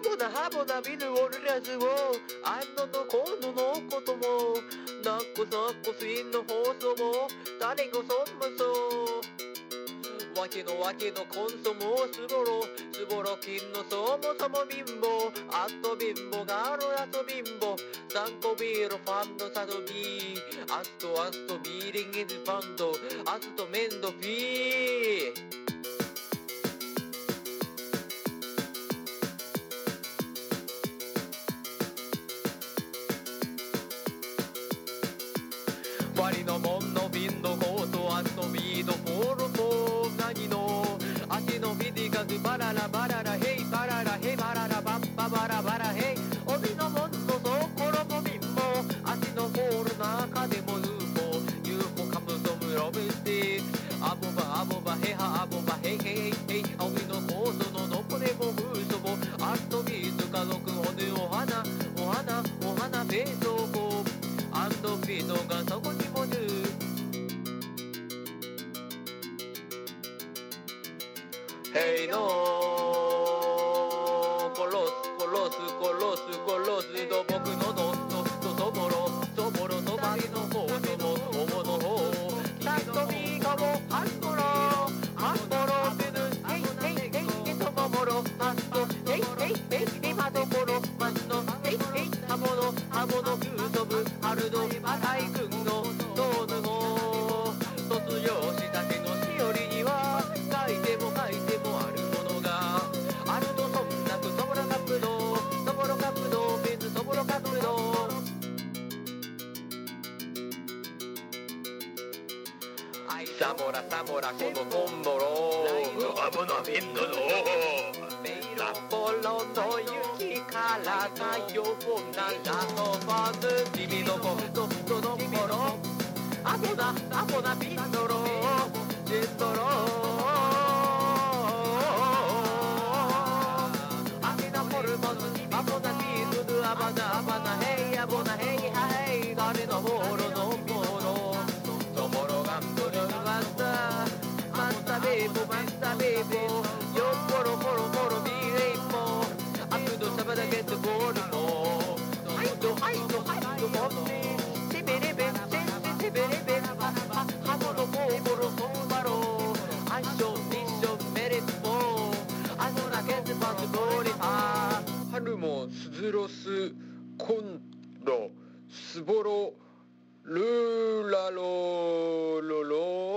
ハボナハボナビルオルラズをあんののこののこともなっこさっこすいの放送も誰がそんまそうわけのわけのコンソもすぼろすぼろ金のそもそも貧乏。あっと貧乏があるやつ貧乏。3個ビールファンドサドビーアストアストビーリングズファンドアストメンドフィー。割のもんの瓶のコートアストビードフォールフォー何の足のビディガズバララバララヘイバララヘイバララバッババラバラヘイ帯のもんのところも貧乏足のボール中でも UFO UFO カプソムロブスティアボバアボバヘハアボバヘイヘイヘイ帯のコートのどこでも風祖母アストビーズ家族骨お花お花お花ベートーコアンドフィードがそこにもぬヘイノーコロスコロスコロスコロスと僕のどんどんとそぼろそぼろそばりの方そのおもの方タットミーカモハンボロハンボロビルヘイヘイヘイヘイとももろマストヘイヘイヘイヘイマドコサモラサモラこのトンボロアボナフィンドの札幌の雪から太陽ならのファズ君のこととのころアボナアボナフィンドロ幕通りあ春もスズロスコンロスボロルーラロロロ